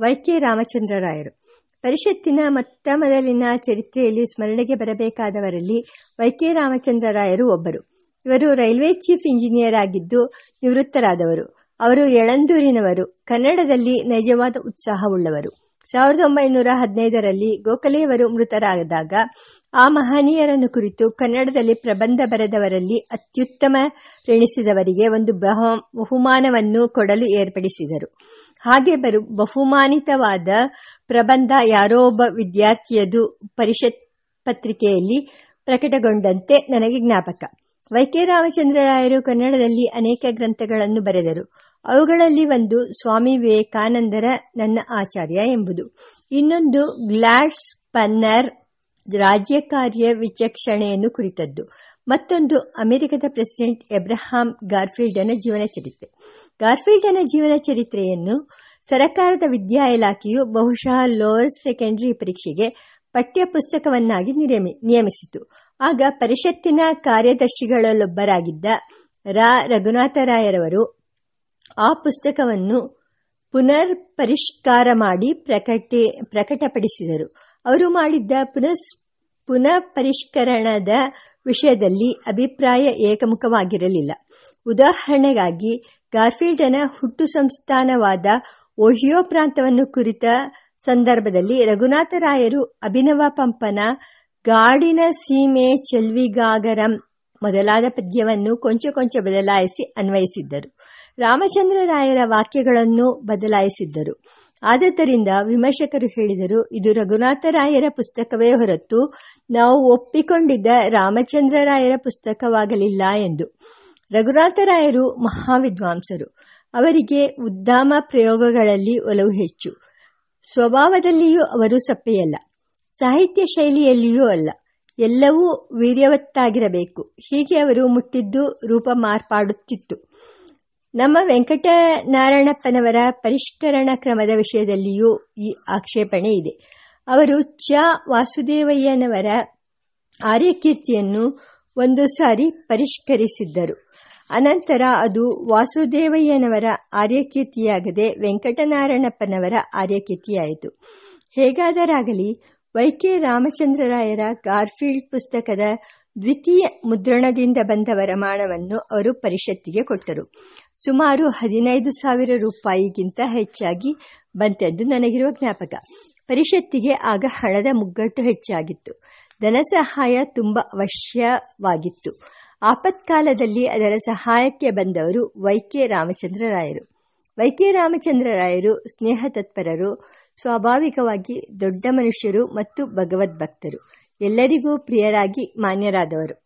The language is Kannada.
Y K ರಾಮಚಂದ್ರರಾಯರು. ಪರಿಷತ್ತಿನ ಮೊತ್ತ ಮೊದಲಿನ ಚರಿತ್ರೆಯಲ್ಲಿ ಸ್ಮರಣೆಗೆ ಬರಬೇಕಾದವರಲ್ಲಿ ವೈ ಕೆ ರಾಮಚಂದ್ರರಾಯರು ಒಬ್ಬರು. ಇವರು ರೈಲ್ವೆ ಚೀಫ್ ಇಂಜಿನಿಯರ್ ಆಗಿದ್ದು ನಿವೃತ್ತರಾದವರು. ಅವರು ಯಳಂದೂರಿನವರು ಕನ್ನಡದಲ್ಲಿ ನೈಜವಾದ ಉತ್ಸಾಹವುಳ್ಳವರು. ಸಾವಿರದ ಒಂಬೈನೂರ ಹದಿನೈದರಲ್ಲಿ ಗೋಖಲೆಯವರು ಮೃತರಾದಾಗ, ಆ ಮಹನೀಯರನ್ನು ಕುರಿತು ಕನ್ನಡದಲ್ಲಿ ಪ್ರಬಂಧ ಬರೆದವರಲ್ಲಿ ಅತ್ಯುತ್ತಮ ಅತ್ಯುತ್ತಮರೆಣಿಸಿದವರಿಗೆ ಒಂದು ಬಹುಮಾನವನ್ನು ಕೊಡಲು ಏರ್ಪಡಿಸಿದರು. ಹಾಗೆ ಬರು, ಬಹುಮಾನಿತವಾದ ಪ್ರಬಂಧ ಯಾರೋ ಒಬ್ಬ ವಿದ್ಯಾರ್ಥಿಯದು ಪರಿಷತ್ ಪತ್ರಿಕೆಯಲ್ಲಿ ಪ್ರಕಟಗೊಂಡಂತೆ ನನಗೆ ಜ್ಞಾಪಕ. ವೈ ಕೆ ರಾಮಚಂದ್ರರಾಯರು ಕನ್ನಡದಲ್ಲಿ ಅನೇಕ ಗ್ರಂಥಗಳನ್ನು ಬರೆದರು. ಅವುಗಳಲ್ಲಿ ಒಂದು ಸ್ವಾಮಿ ವಿವೇಕಾನಂದರ ನನ್ನ ಆಚಾರ್ಯ ಎಂಬುದು. ಇನ್ನೊಂದು ಗ್ಲಾಡ್ಸ್ ಪನ್ನರ್ ರಾಜ್ಯ ಕಾರ್ಯ ವಿಚಕ್ಷಣೆಯನ್ನು ಕುರಿತದ್ದು. ಮತ್ತೊಂದು ಅಮೆರಿಕದ ಪ್ರೆಸಿಡೆಂಟ್ ಎಬ್ರಹಾಂ ಗಾರ್ಫೀಲ್ಡನ ಜೀವನ ಚರಿತ್ರೆ. ಗಾರ್ಫೀಲ್ಡನ ಜೀವನ ಚರಿತ್ರೆಯನ್ನು ಸರಕಾರದ ವಿದ್ಯಾ ಇಲಾಖೆಯು ಬಹುಶಃ ಲೋವರ್ ಸೆಕೆಂಡರಿ ಪರೀಕ್ಷೆಗೆ ಪಠ್ಯ ನಿರಮಿ, ನಿಯಮಿಸಿತು. ಆಗ ಪರಿಷತ್ತಿನ ಕಾರ್ಯದರ್ಶಿಗಳಲ್ಲೊಬ್ಬರಾಗಿದ್ದ ರಾ. ರಘುನಾಥರಾಯರವರು ಆ ಪುಸ್ತಕವನ್ನು ಪುನರ್ ಪರಿಷ್ಕಾರ ಮಾಡಿ ಪ್ರಕಟಿ, ಪ್ರಕಟಪಡಿಸಿದರು. ಅವರು ಮಾಡಿದ್ದ ಪುನಸ್ ಪುನಃ ಪರಿಷ್ಕರಣದ ವಿಷಯದಲ್ಲಿ ಅಭಿಪ್ರಾಯ ಏಕಮುಖವಾಗಿರಲಿಲ್ಲ. ಉದಾಹರಣೆಗಾಗಿ, ಗಾರ್ಫೀಲ್ಡನ ಹುಟ್ಟು ಸಂಸ್ಥಾನವಾದ ಓಹಿಯೋ ಪ್ರಾಂತವನ್ನು ಕುರಿತ ಸಂದರ್ಭದಲ್ಲಿ ರಘುನಾಥರಾಯರು ಅಭಿನವ ಪಂಪನ ಗಾಡಿನ ಸೀಮೆ ಚೆಲ್ವಿಗಾಗರಂ ಮೊದಲಾದ ಪದ್ಯವನ್ನು ಕೊಂಚ ಕೊಂಚ ಬದಲಾಯಿಸಿ ಅನ್ವಯಿಸಿದ್ದರು. ರಾಮಚಂದ್ರರಾಯರ ವಾಕ್ಯಗಳನ್ನು ಬದಲಾಯಿಸಿದ್ದರು. ಆದ್ದರಿಂದ ವಿಮರ್ಶಕರು ಹೇಳಿದರು, ಇದು ರಘುನಾಥರಾಯರ ಪುಸ್ತಕವೇ ಹೊರತು ನಾವು ಒಪ್ಪಿಕೊಂಡಿದ್ದ ರಾಮಚಂದ್ರರಾಯರ ಪುಸ್ತಕವಾಗಲಿಲ್ಲ ಎಂದು. ರಘುನಾಥರಾಯರು ಮಹಾವಿದ್ವಾಂಸರು. ಅವರಿಗೆ ಉದ್ದಾಮ ಪ್ರಯೋಗಗಳಲ್ಲಿ ಒಲವು ಹೆಚ್ಚು. ಸ್ವಭಾವದಲ್ಲಿಯೂ ಅವರು ಸಪ್ಪೆಯಲ್ಲ, ಸಾಹಿತ್ಯ ಶೈಲಿಯಲ್ಲಿಯೂ ಅಲ್ಲ, ಎಲ್ಲವೂ ವೀರ್ಯವತ್ತಾಗಿರಬೇಕು. ಹೀಗೆ ಅವರು ಮುಟ್ಟಿದ್ದು ರೂಪ ಮಾರ್ಪಾಡುತ್ತಿತ್ತು. ನಮ್ಮ ವೆಂಕಟನಾರಾಯಣಪ್ಪನವರ ಪರಿಷ್ಕರಣ ಕ್ರಮದ ವಿಷಯದಲ್ಲಿಯೂ ಈ ಆಕ್ಷೇಪಣೆ ಇದೆ. ಅವರು ಚ. ವಾಸುದೇವಯ್ಯನವರ ಆರ್ಯಕೀರ್ತಿಯನ್ನು ಒಂದು ಸಾರಿ ಪರಿಷ್ಕರಿಸಿದ್ದರು. ಅನಂತರ ಅದು ವಾಸುದೇವಯ್ಯನವರ ಆರ್ಯಕೀರ್ತಿಯಾಗದೆ ವೆಂಕಟನಾರಾಯಣಪ್ಪನವರ ಆರ್ಯಕೀರ್ತಿಯಾಯಿತು. ಹೇಗಾದರಾಗಲಿ, ವೈ ಕೆ ರಾಮಚಂದ್ರರಾಯರ ಗಾರ್ಫೀಲ್ಡ್ ಪುಸ್ತಕದ ದ್ವಿತೀಯ ಮುದ್ರಣದಿಂದ ಬಂದ ವರಮಾಣವನ್ನು ಅವರು ಪರಿಷತ್ತಿಗೆ ಕೊಟ್ಟರು. ಸುಮಾರು ಹದಿನೈದು ಸಾವಿರ ರೂಪಾಯಿಗಿಂತ ಹೆಚ್ಚಾಗಿ ಬಂತೆದ್ದು ನನಗಿರುವ ಜ್ಞಾಪಕ. ಪರಿಷತ್ತಿಗೆ ಆಗ ಹಣದ ಮುಗ್ಗಟ್ಟು ಹೆಚ್ಚಾಗಿತ್ತು. ಧನ ಸಹಾಯ ತುಂಬ ಅವಶ್ಯವಾಗಿತ್ತು. ಆಪತ್ಕಾಲದಲ್ಲಿ ಅದರ ಸಹಾಯಕ್ಕೆ ಬಂದವರು ವೈ ಕೆ ರಾಮಚಂದ್ರರಾಯರು. ವೈ ಕೆ ರಾಮಚಂದ್ರರಾಯರು ಸ್ನೇಹ ತತ್ಪರರು ಸ್ವಾಭಾವಿಕವಾಗಿ ದೊಡ್ಡ ಮನುಷ್ಯರು ಮತ್ತು ಭಗವದ್ಭಕ್ತರು. ಎಲ್ಲರಿಗೂ ಪ್ರಿಯರಾಗಿ ಮಾನ್ಯರಾದವರು.